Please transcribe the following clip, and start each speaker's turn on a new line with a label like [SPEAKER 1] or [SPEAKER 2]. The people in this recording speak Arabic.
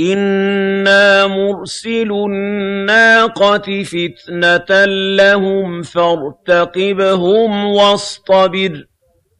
[SPEAKER 1] إِنَّا مُرْسِلُو النَّاقَةِ فِتْنَةً لَّهُمْ فَارْتَقِبْهُمْ وَاصْطَبِرْ